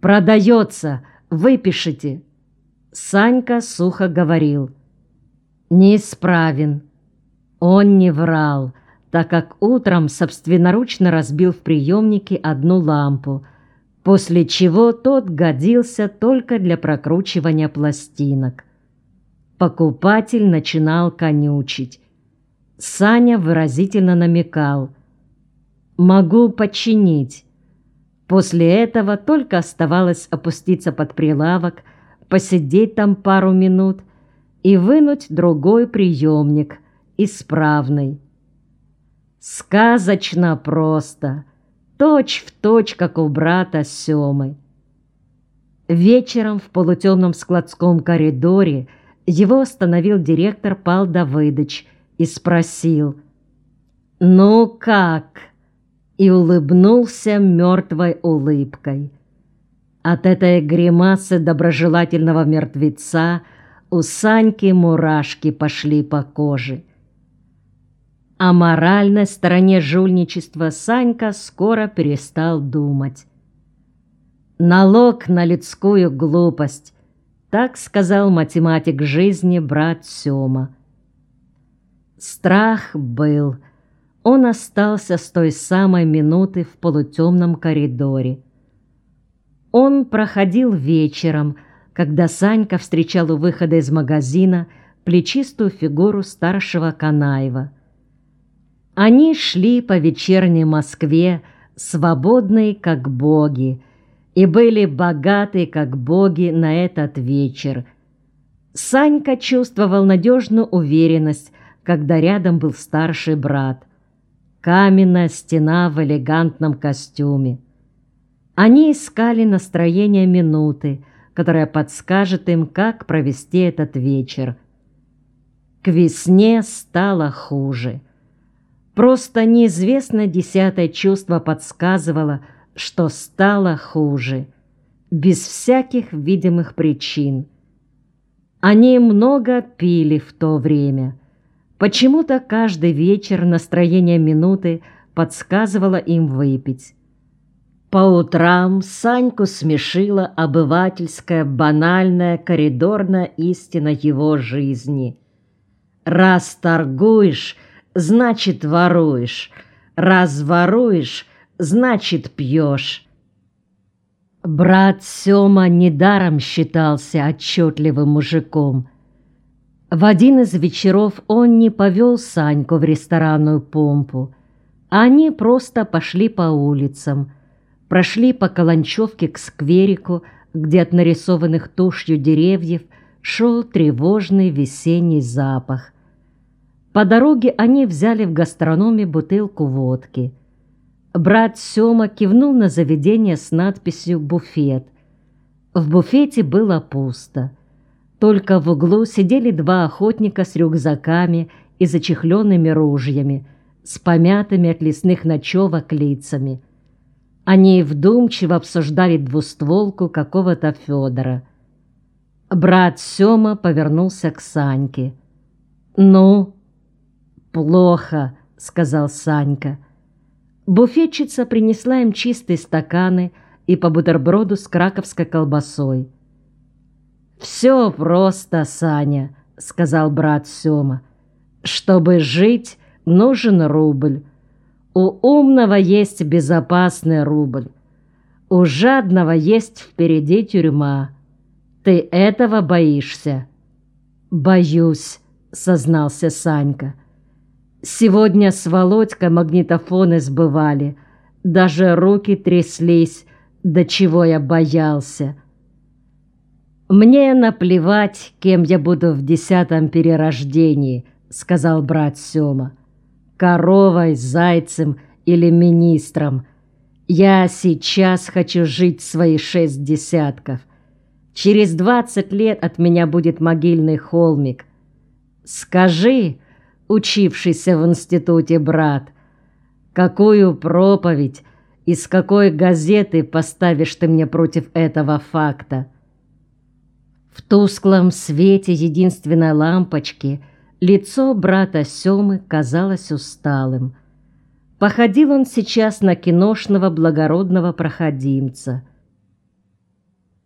«Продается! Выпишите!» Санька сухо говорил. «Неисправен». Он не врал, так как утром собственноручно разбил в приемнике одну лампу, после чего тот годился только для прокручивания пластинок. Покупатель начинал конючить. Саня выразительно намекал. «Могу починить». После этого только оставалось опуститься под прилавок, посидеть там пару минут и вынуть другой приемник, исправный. Сказочно просто, точь в точь, как у брата Семы. Вечером в полутемном складском коридоре его остановил директор Пал Давыдович и спросил «Ну как?» И улыбнулся мертвой улыбкой. От этой гримасы доброжелательного мертвеца у Саньки мурашки пошли по коже. О моральной стороне жульничества Санька скоро перестал думать. «Налог на людскую глупость», так сказал математик жизни брат Сёма. Страх был. Он остался с той самой минуты в полутемном коридоре. Он проходил вечером, когда Санька встречал у выхода из магазина плечистую фигуру старшего Канаева. Они шли по вечерней Москве, свободные, как боги, и были богаты, как боги, на этот вечер. Санька чувствовал надежную уверенность, когда рядом был старший брат. Каменная стена в элегантном костюме. Они искали настроение минуты, которая подскажет им, как провести этот вечер. К весне стало хуже. Просто неизвестное десятое чувство подсказывало – что стало хуже, без всяких видимых причин. Они много пили в то время. Почему-то каждый вечер настроение минуты подсказывало им выпить. По утрам Саньку смешила обывательская, банальная, коридорная истина его жизни. Раз торгуешь, значит воруешь. Раз воруешь, значит пьешь. Брат Сёма недаром считался отчетливым мужиком. В один из вечеров он не повел Саньку в ресторанную помпу. Они просто пошли по улицам, прошли по Каланчевке к скверику, где от нарисованных тушью деревьев шел тревожный весенний запах. По дороге они взяли в гастрономе бутылку водки – Брат Сёма кивнул на заведение с надписью «Буфет». В буфете было пусто. Только в углу сидели два охотника с рюкзаками и зачехленными ружьями, с помятыми от лесных ночевок лицами. Они вдумчиво обсуждали двустволку какого-то Федора. Брат Сёма повернулся к Саньке. «Ну?» «Плохо», — сказал Санька. Буфетчица принесла им чистые стаканы и по бутерброду с краковской колбасой. «Все просто, Саня», — сказал брат Сёма. «Чтобы жить, нужен рубль. У умного есть безопасный рубль. У жадного есть впереди тюрьма. Ты этого боишься?» «Боюсь», — сознался Санька. Сегодня с Володькой магнитофоны сбывали. Даже руки тряслись, до чего я боялся. «Мне наплевать, кем я буду в десятом перерождении», — сказал брат Сёма. «Коровой, зайцем или министром. Я сейчас хочу жить свои шесть десятков. Через двадцать лет от меня будет могильный холмик. Скажи, учившийся в институте брат. Какую проповедь из какой газеты поставишь ты мне против этого факта? В тусклом свете единственной лампочки лицо брата Семы казалось усталым. Походил он сейчас на киношного благородного проходимца –